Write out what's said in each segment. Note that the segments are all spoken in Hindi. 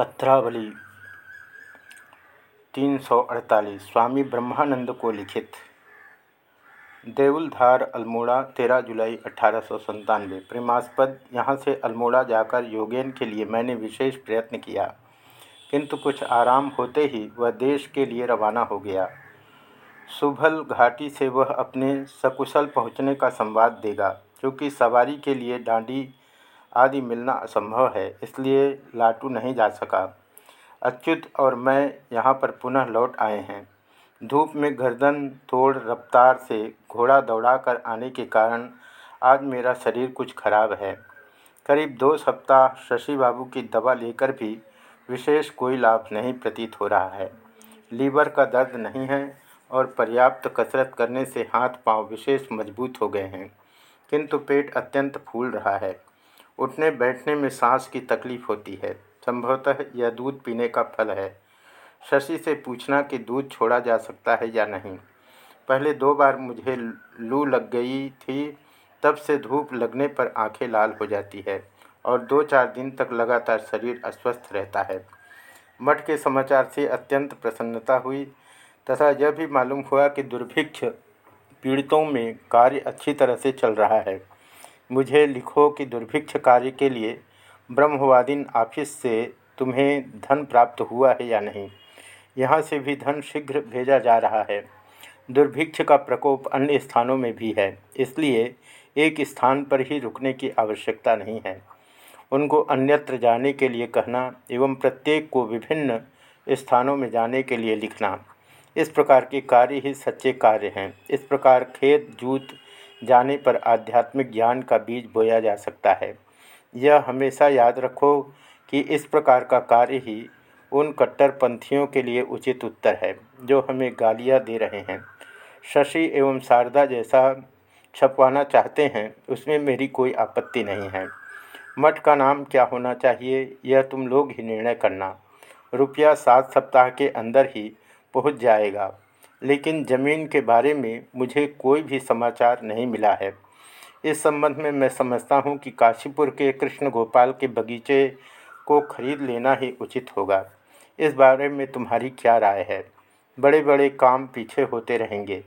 पत्रावली तीन सौ अड़तालीस, स्वामी ब्रह्मानंद को लिखित। देउलधार अल्मोड़ा, तेरह जुलाई अठारह प्रेमास्पद, यहाँ से अल्मोड़ा जाकर योगेन के लिए मैंने विशेष प्रयत्न किया, किंतु कुछ आराम होते ही वह देश के लिए रवाना हो गया। सुभल घाटी से वह अपने सकुशल पहुँचने का संवाद देगा, क्योंकि सवारी के लिए डांडी आदि मिलना असंभव है, इसलिए लाटू नहीं जा सका। अच्युत और मैं यहाँ पर पुनः लौट आए हैं। धूप में गर्दन तोड़ रफ्तार से घोड़ा दौड़ाकर आने के कारण आज मेरा शरीर कुछ खराब है। करीब दो सप्ताह शशि बाबू की दवा लेकर भी विशेष कोई लाभ नहीं प्रतीत हो रहा है। लीवर का दर्द नहीं है और पर्याप्त कसरत करने से हाथ पाँव विशेष मज़बूत हो गए हैं, किंतु पेट अत्यंत फूल रहा है। उठने बैठने में सांस की तकलीफ़ होती है। संभवतः यह दूध पीने का फल है। शशि से पूछना कि दूध छोड़ा जा सकता है या नहीं। पहले दो बार मुझे लू लग गई थी, तब से धूप लगने पर आँखें लाल हो जाती है और दो चार दिन तक लगातार शरीर अस्वस्थ रहता है। मठ के समाचार से अत्यंत प्रसन्नता हुई तथा यह भी मालूम हुआ कि दुर्भिक्ष पीड़ितों में कार्य अच्छी तरह से चल रहा है। मुझे लिखो कि दुर्भिक्ष कार्य के लिए ब्रह्मवादीन ऑफ़िस से तुम्हें धन प्राप्त हुआ है या नहीं? यहाँ से भी धन शीघ्र भेजा जा रहा है। दुर्भिक्ष का प्रकोप अन्य स्थानों में भी है, इसलिए एक स्थान पर ही रुकने की आवश्यकता नहीं है। उनको अन्यत्र जाने के लिए कहना एवं प्रत्येक को विभिन्न स्थानों में जाने के लिए लिखना। इस प्रकार के कार्य ही सच्चे कार्य हैं। इस प्रकार खेत, जूत जाने पर आध्यात्मिक ज्ञान का बीज बोया जा सकता है। यह हमेशा याद रखो कि इस प्रकार का कार्य ही उन कट्टरपंथियों के लिए उचित उत्तर है, जो हमें गालियाँ दे रहे हैं। शशि एवं शारदा जैसा छपवाना चाहते हैं, उसमें मेरी कोई आपत्ति नहीं है। मठ का नाम क्या होना चाहिए, यह तुम लोग ही निर्णय करना। रुपया सात सप्ताह के अंदर ही पहुँच जाएगा। लेकिन ज़मीन के बारे में मुझे कोई भी समाचार नहीं मिला है। इस संबंध में मैं समझता हूँ कि काशीपुर के कृष्ण गोपाल के बगीचे को खरीद लेना ही उचित होगा। इस बारे में तुम्हारी क्या राय है? बड़े बड़े काम पीछे होते रहेंगे।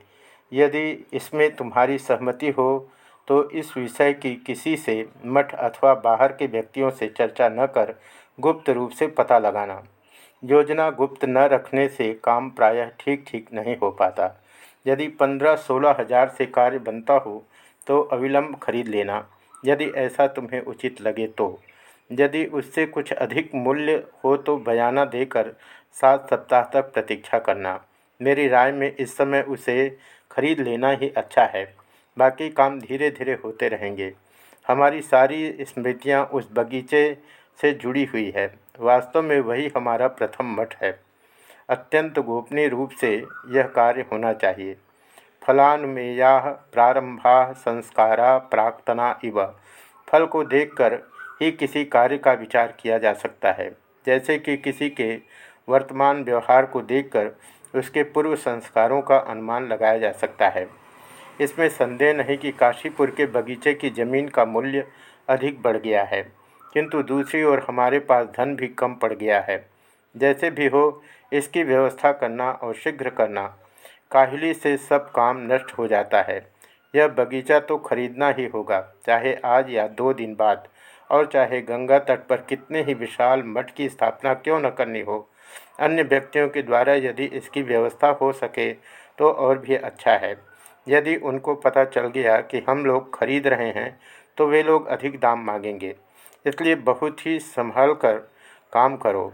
यदि इसमें तुम्हारी सहमति हो तो इस विषय की किसी से मठ अथवा बाहर के व्यक्तियों से चर्चा न कर गुप्त रूप से पता लगाना। योजना गुप्त न रखने से काम प्रायः ठीक ठीक नहीं हो पाता। यदि पंद्रह सोलह हज़ार से कार्य बनता हो तो अविलंब खरीद लेना। यदि ऐसा तुम्हें उचित लगे तो। यदि उससे कुछ अधिक मूल्य हो तो बयाना देकर सात सप्ताह तक प्रतीक्षा करना। मेरी राय में इस समय उसे खरीद लेना ही अच्छा है। बाकी काम धीरे धीरे होते रहेंगे। हमारी सारी स्मृतियाँ उस बगीचे से जुड़ी हुई है। वास्तव में वही हमारा प्रथम मठ है। अत्यंत गोपनीय रूप से यह कार्य होना चाहिए। फलानुमेया प्रारंभा संस्कारा प्राक्तना इव। फल को देखकर ही किसी कार्य का विचार किया जा सकता है। जैसे कि किसी के वर्तमान व्यवहार को देखकर उसके पूर्व संस्कारों का अनुमान लगाया जा सकता है। इसमें संदेह नहीं कि काशीपुर के बगीचे की ज़मीन का मूल्य अधिक बढ़ गया है। किंतु दूसरी ओर हमारे पास धन भी कम पड़ गया है। जैसे भी हो, इसकी व्यवस्था करना और शीघ्र करना, काहली से सब काम नष्ट हो जाता है। यह बगीचा तो खरीदना ही होगा, चाहे आज या दो दिन बाद, और चाहे गंगा तट पर कितने ही विशाल मठ की स्थापना क्यों न करनी हो। अन्य व्यक्तियों के द्वारा यदि इसकी व्यवस्था हो सके तो और भी अच्छा है। यदि उनको पता चल गया कि हम लोग खरीद रहे हैं तो वे लोग अधिक दाम मांगेंगे। इसलिए बहुत ही संभाल कर काम करो।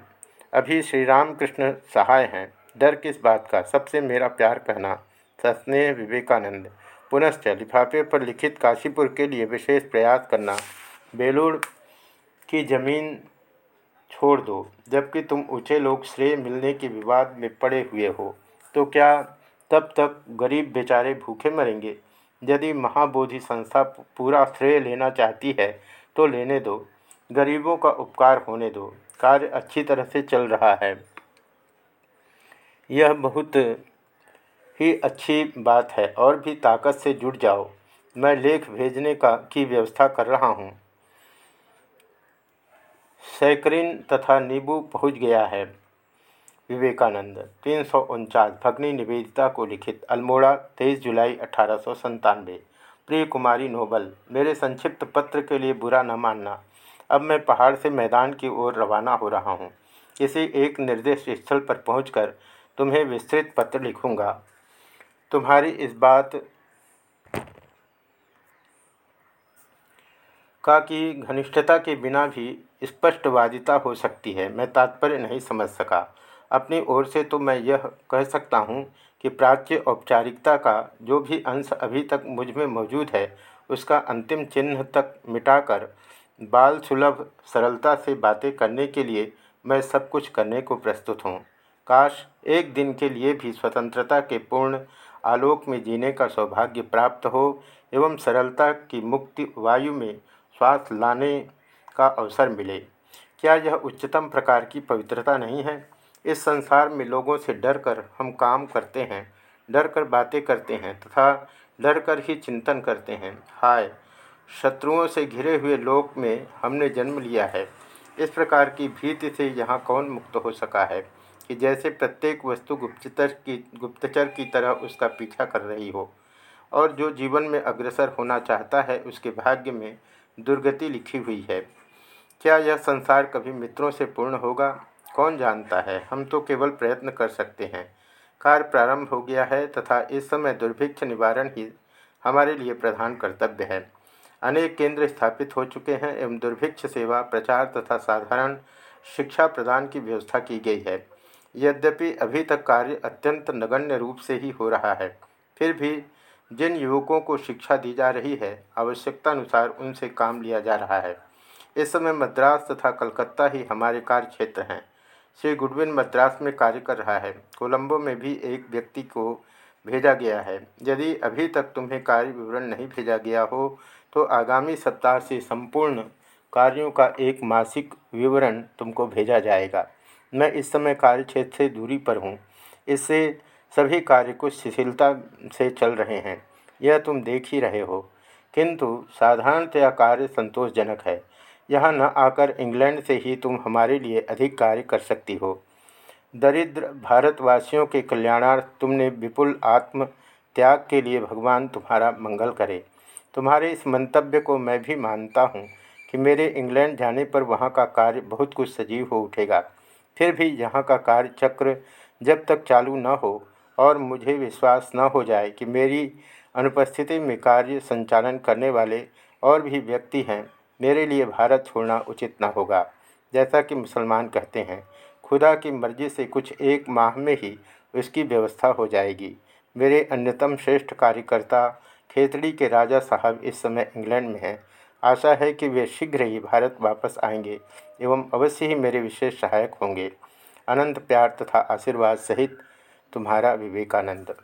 अभी श्री राम कृष्ण सहाय हैं। डर किस बात का? सबसे मेरा प्यार कहना, सस्नेह विवेकानंद। पुनश्च लिफाफे पर लिखित काशीपुर के लिए विशेष प्रयास करना। बेलूड़ की ज़मीन छोड़ दो। जबकि तुम ऊँचे लोग श्रेय मिलने के विवाद में पड़े हुए हो तो क्या तब तक गरीब बेचारे भूखे मरेंगे? यदि महाबोधि संस्था पूरा श्रेय लेना चाहती है तो लेने दो। गरीबों का उपकार होने दो। कार्य अच्छी तरह से चल रहा है। यह बहुत ही अच्छी बात है और भी ताकत से जुट जाओ। मैं लेख भेजने का, की व्यवस्था कर रहा हूँ। सैकरीन तथा नींबू पहुँच गया है। विवेकानंद, तीन सौ उनचास, भगनी निवेदिता को लिखित, अल्मोड़ा, तेईस जुलाई, अठारह सौ संतानवे। प्रिय कुमारी नोबल, मेरे संक्षिप्त पत्र के लिए बुरा न मानना। अब मैं पहाड़ से मैदान की ओर रवाना हो रहा हूँ। किसी एक निर्दिष्ट स्थल पर पहुंचकर तुम्हें विस्तृत पत्र लिखूँगा। तुम्हारी इस बात का कि घनिष्ठता के बिना भी स्पष्टवादिता हो सकती है, मैं तात्पर्य नहीं समझ सका। अपनी ओर से तो मैं यह कह सकता हूँ कि प्राच्य औपचारिकता का जो भी अंश अभी तक मुझमें मौजूद है, उसका अंतिम चिन्ह तक मिटाकर बाल सुलभ सरलता से बातें करने के लिए मैं सब कुछ करने को प्रस्तुत हूँ। काश एक दिन के लिए भी स्वतंत्रता के पूर्ण आलोक में जीने का सौभाग्य प्राप्त हो एवं सरलता की मुक्ति वायु में श्वास लाने का अवसर मिले। क्या यह उच्चतम प्रकार की पवित्रता नहीं है? इस संसार में लोगों से डर कर हम काम करते हैं डर कर बातें करते हैं तथा डर कर ही चिंतन करते हैं। हाय शत्रुओं से घिरे हुए लोक में हमने जन्म लिया है। इस प्रकार की भीति से यहाँ कौन मुक्त हो सका है कि जैसे प्रत्येक वस्तु गुप्तचर की गुप्तचर की तरह उसका पीछा कर रही हो, और जो जीवन में अग्रसर होना चाहता है उसके भाग्य में दुर्गति लिखी हुई है। क्या यह संसार कभी मित्रों से पूर्ण होगा? कौन जानता है? हम तो केवल प्रयत्न कर सकते हैं। कार्य प्रारंभ हो गया है तथा इस समय दुर्भिक्ष निवारण ही हमारे लिए प्रधान कर्तव्य है। अनेक केंद्र स्थापित हो चुके हैं एवं दुर्भिक्ष सेवा, प्रचार तथा साधारण शिक्षा प्रदान की व्यवस्था की गई है। यद्यपि अभी तक कार्य अत्यंत नगण्य रूप से ही हो रहा है, फिर भी जिन युवकों को शिक्षा दी जा रही है आवश्यकता अनुसार उनसे काम लिया जा रहा है। इस समय मद्रास तथा कलकत्ता ही हमारे कार्य क्षेत्र हैं। श्री गुडविन मद्रास में कार्य कर रहा है। कोलंबो में भी एक व्यक्ति को भेजा गया है। यदि अभी तक तुम्हें कार्य विवरण नहीं भेजा गया हो तो आगामी सप्ताह से संपूर्ण कार्यों का एक मासिक विवरण तुमको भेजा जाएगा। मैं इस समय कार्य क्षेत्र से दूरी पर हूँ। इससे सभी कार्य कुछ शिथिलता से चल रहे हैं। यह तुम देख ही रहे हो। किंतु साधारणतया कार्य संतोषजनक है। यहाँ न आकर इंग्लैंड से ही तुम हमारे लिए अधिक कार्य कर सकती हो। दरिद्र भारतवासियों के कल्याणार्थ तुमने विपुल आत्म त्याग के लिए भगवान तुम्हारा मंगल करे। तुम्हारे इस मंतव्य को मैं भी मानता हूँ कि मेरे इंग्लैंड जाने पर वहाँ का कार्य बहुत कुछ सजीव हो उठेगा। फिर भी यहाँ का कार्य चक्र जब तक चालू न हो और मुझे विश्वास न हो जाए कि मेरी अनुपस्थिति में कार्य संचालन करने वाले और भी व्यक्ति हैं, मेरे लिए भारत छोड़ना उचित न होगा। जैसा कि मुसलमान कहते हैं, खुदा की मर्ज़ी से कुछ एक माह में ही उसकी व्यवस्था हो जाएगी। मेरे अन्यतम श्रेष्ठ कार्यकर्ता खेतड़ी के राजा साहब इस समय इंग्लैंड में हैं। आशा है कि वे शीघ्र ही भारत वापस आएँगे एवं अवश्य ही मेरे विशेष सहायक होंगे। अनंत प्यार तथा आशीर्वाद सहित तुम्हारा विवेकानंद।